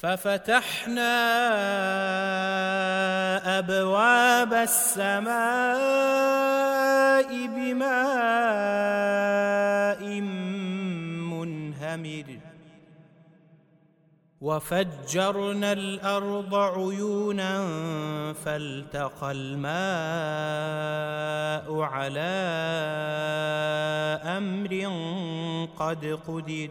ففتحنا أبواب السماء بماء منهمر وفجرنا الأرض عيونا فالتقى الماء على أمر قد قدر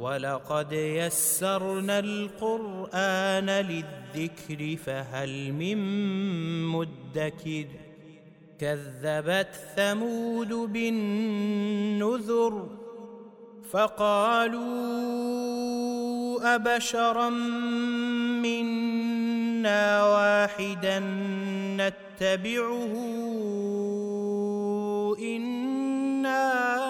ولقد يسرنا القرآن للذكر فهل من مدكر كذبت ثمود بالنذر فقالوا أبشرا منا واحدا نتبعه إنا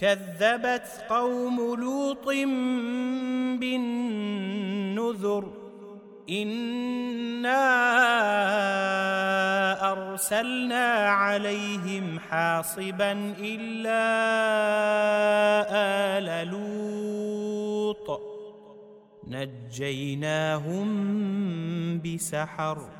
كذبت قوم لوط بالنذر إنا أرسلنا عليهم حاصبا إلا آل لوط نجيناهم بسحر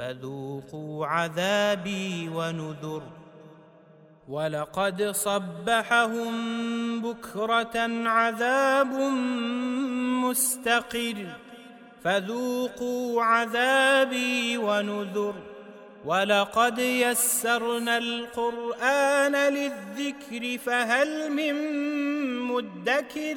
فذوقوا عذابي ونذر. ولقد صبحهم بكرة عذاب مستقر. فذوقوا عذابي ونذر. ولقد يسرنا القرآن للذكر فهل من مدكر؟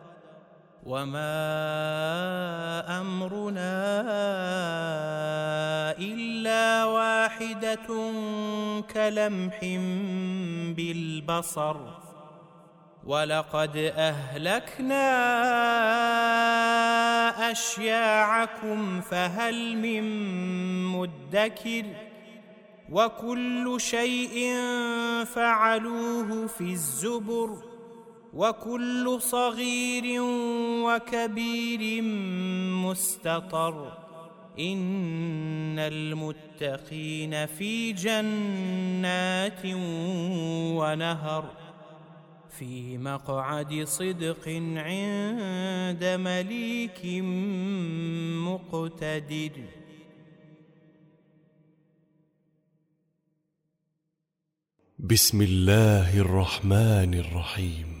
وما امرنا الا واحدة كلمح بالبصر ولقد اهلكنا اشياعكم فهل من مدكر وكل شيء فعلوه في الزبر وكل صغير وكبير مستطر. إن المتقين في جنات ونهر. في مقعد صدق عند مليك مقتدر. بسم الله الرحمن الرحيم.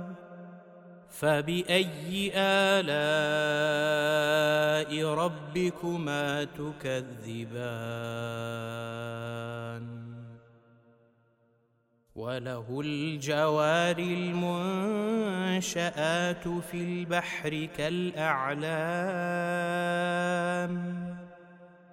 فباي الاء ربكما تكذبان وله الجوار المنشآت في البحر كالأعلام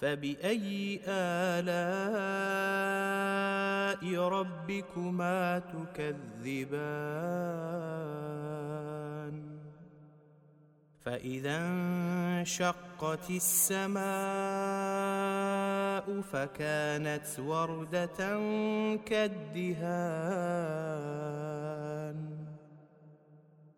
فبأي آلاء ربكما تكذبان فإذا انشقت السماء فكانت وردة كالدهان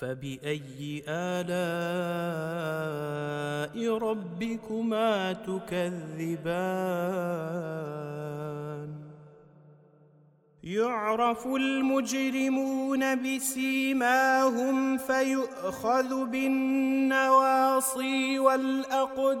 فبأي آلاء ربكما تكذبان؟ يعرف المجرمون بسيماهم فيؤخذ بالنواصي والأقدام.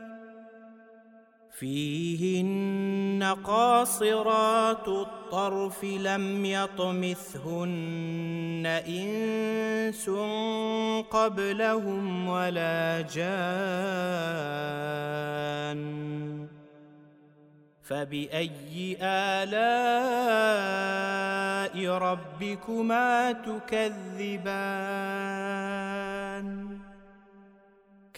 فيهن قاصرات الطرف لم يطمثهن إنس قبلهم ولا جان فبأي آلاء ربكما تكذبان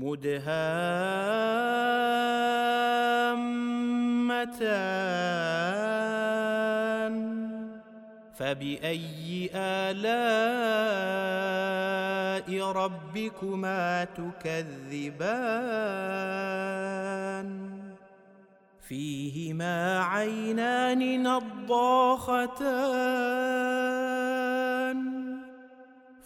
مدهامتان. فبأي آلاء ربكما تكذبان؟ فيهما عينان نضاختان.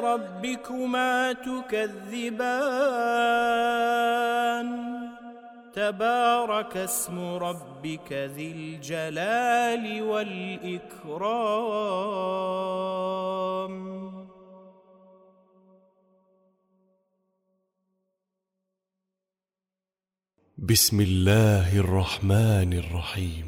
ربكما تكذبان. تبارك اسم ربك ذي الجلال والإكرام. بسم الله الرحمن الرحيم.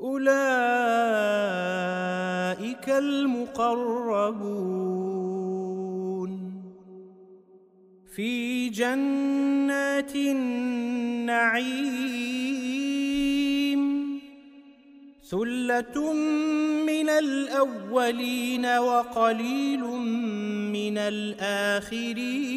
أولئك المقربون. في جنات النعيم ثلة من الأولين وقليل من الآخرين.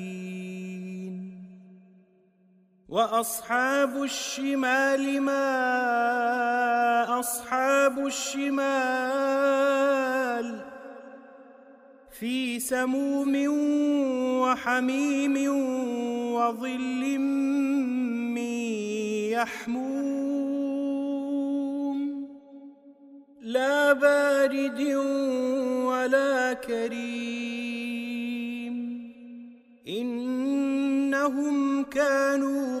وأصحاب الشمال ما أصحاب الشمال في سموم وحميم وظل من يحموم لا بارد ولا كريم إنهم كانوا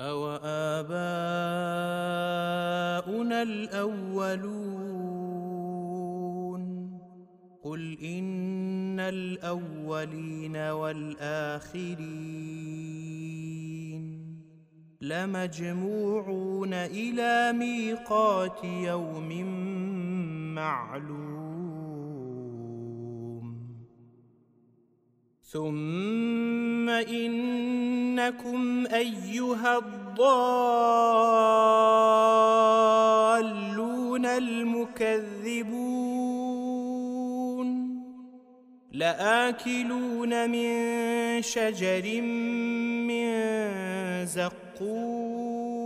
أو آباؤنا الأولون قل إن الأولين والآخرين لمجموعون إلى ميقات يوم معلوم ثم إنكم أيها الضالون المكذبون لآكلون من شجر من زقوم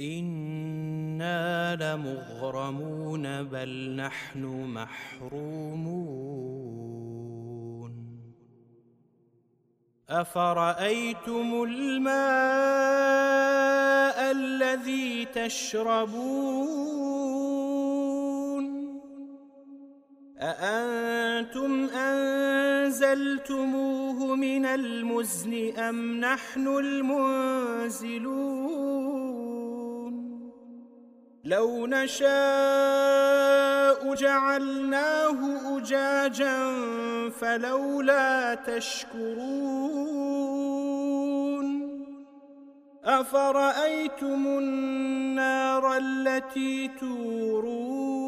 إنا لمغرمون بل نحن محرومون أفرأيتم الماء الذي تشربون أأنتم أنزلتموه من المزن أم نحن المنزلون لو نشاء جعلناه أجاجا فلولا تشكرون أفرأيتم النار التي تورون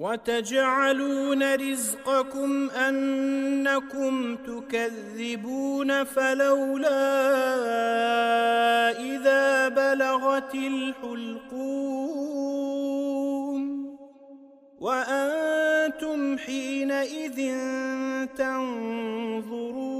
وتجعلون رزقكم أنكم تكذبون فلولا إذا بلغت الحلقوم وأنتم حينئذ تنظرون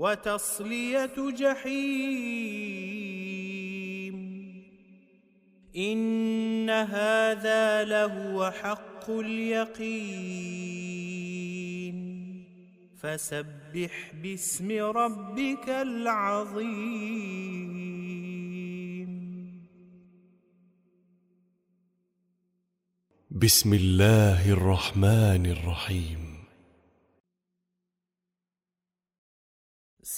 وتصلية جحيم. إن هذا لهو حق اليقين. فسبح باسم ربك العظيم. بسم الله الرحمن الرحيم.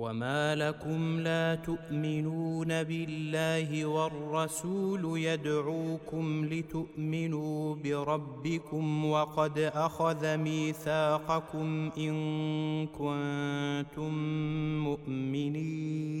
وما لكم لا تؤمنون بالله والرسول يدعوكم لتؤمنوا بربكم وقد اخذ ميثاقكم ان كنتم مؤمنين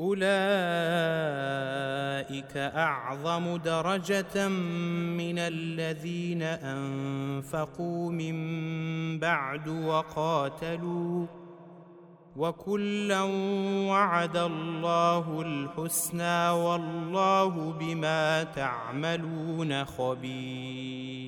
أولئك أعظم درجة من الذين أنفقوا من بعد وقاتلوا وكلا وعد الله الحسنى والله بما تعملون خبير.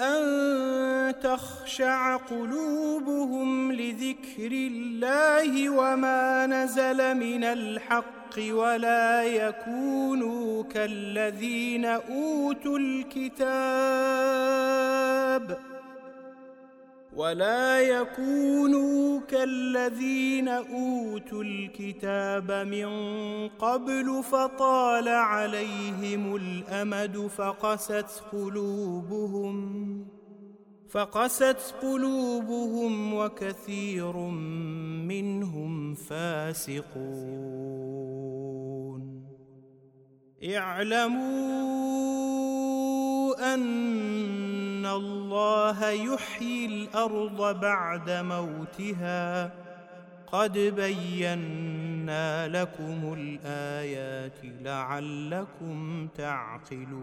أن تخشع قلوبهم لذكر الله وما نزل من الحق ولا يكونوا كالذين أوتوا الكتاب. ولا يكونوا كالذين أوتوا الكتاب من قبل فطال عليهم الأمد فقست قلوبهم فقست قلوبهم وكثير منهم فاسقون. اعلموا أن الله يحيي الأرض بعد موتها. قد بينا لكم الآيات لعلكم تعقلون.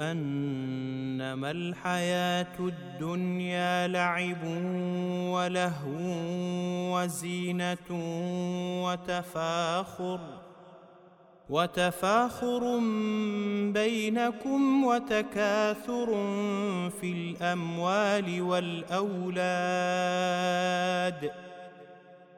أنما الحياة الدنيا لعب ولهو وزينة وتفاخر وتفاخر بينكم وتكاثر في الأموال والأولاد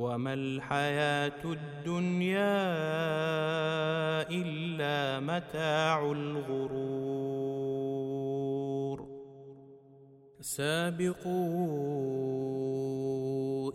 وما الحياة الدنيا إلا متاع الغرور. سابقوا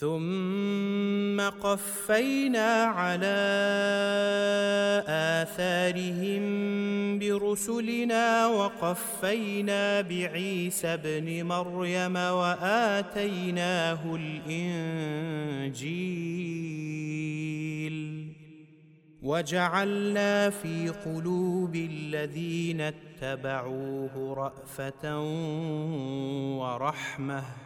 ثم قفينا على آثارهم برسلنا وقفينا بعيسى ابن مريم وآتيناه الإنجيل. وجعلنا في قلوب الذين اتبعوه رأفة ورحمة.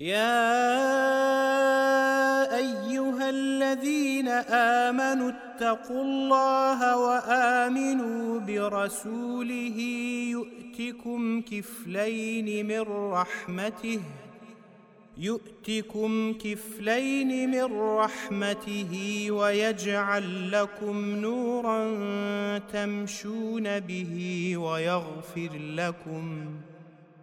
يا أيها الذين آمنوا اتقوا الله وآمنوا برسوله يؤتكم كفلين من رحمته يؤتكم كفلين من رحمته ويجعل لكم نورا تمشون به ويغفر لكم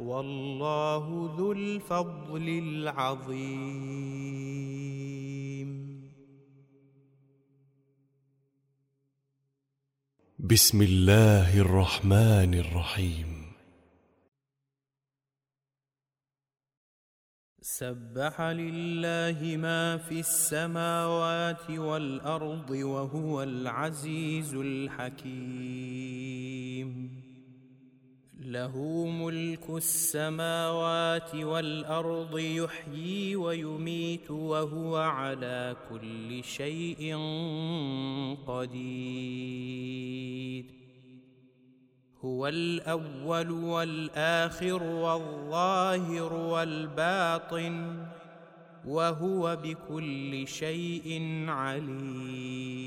والله ذو الفضل العظيم. بسم الله الرحمن الرحيم. سبح لله ما في السماوات والأرض وهو العزيز الحكيم. له ملك السماوات والأرض يحيي ويميت وهو على كل شيء قدير. هو الأول والآخر والظاهر والباطن وهو بكل شيء عليم.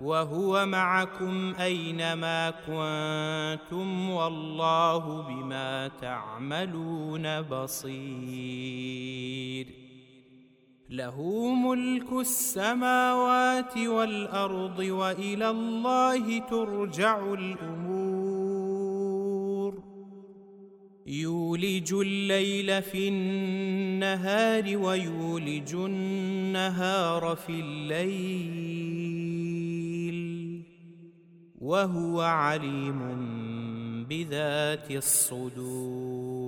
وهو معكم أينما كنتم والله بما تعملون بصير. له ملك السماوات والأرض وإلى الله ترجع الأمور. يولج الليل في النهار ويولج النهار في الليل وهو عليم بذات الصدور.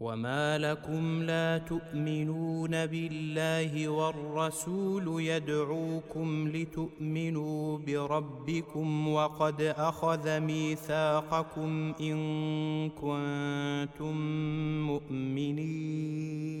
وما لكم لا تؤمنون بالله والرسول يدعوكم لتؤمنوا بربكم وقد اخذ ميثاقكم ان كنتم مؤمنين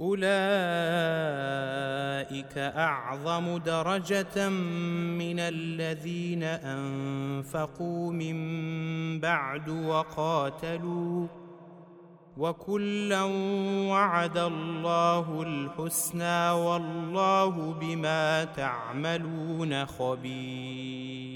أولئك أعظم درجة من الذين أنفقوا من بعد وقاتلوا وكلا وعد الله الحسنى والله بما تعملون خبير.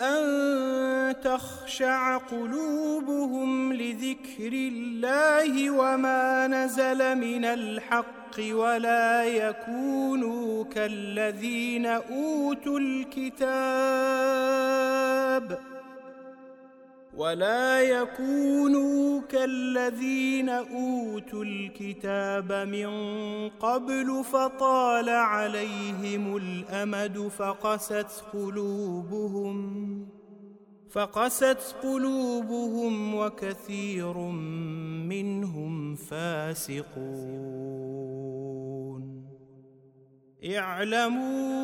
أن تخشع قلوبهم لذكر الله وما نزل من الحق ولا يكونوا كالذين أوتوا الكتاب ولا يكونوا كالذين أوتوا الكتاب من قبل فطال عليهم الأمد فقست قلوبهم فقست قلوبهم وكثير منهم فاسقون. اعلموا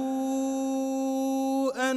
أن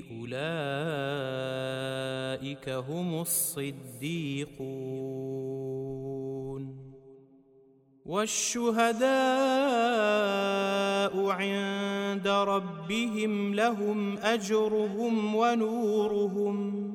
أولئك هم الصديقون. والشهداء عند ربهم لهم أجرهم ونورهم.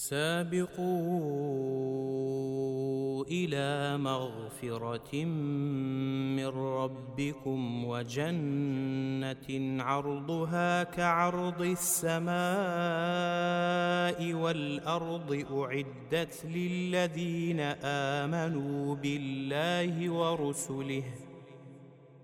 سابقوا إلى مغفرة من ربكم وجنة عرضها كعرض السماء والأرض أعدت للذين آمنوا بالله ورسله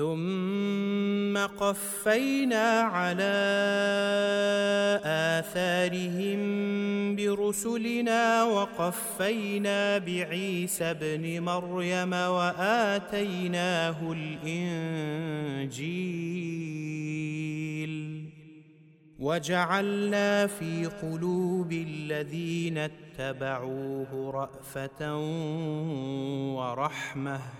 ثم قفينا على آثارهم برسلنا وقفينا بعيسى ابن مريم وآتيناه الإنجيل. وجعلنا في قلوب الذين اتبعوه رأفة ورحمة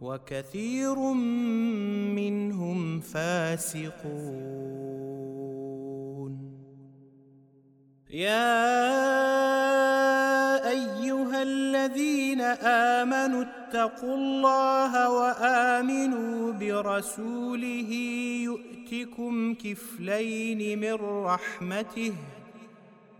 وكثير منهم فاسقون. يا أيها الذين آمنوا اتقوا الله وآمنوا برسوله يؤتكم كفلين من رحمته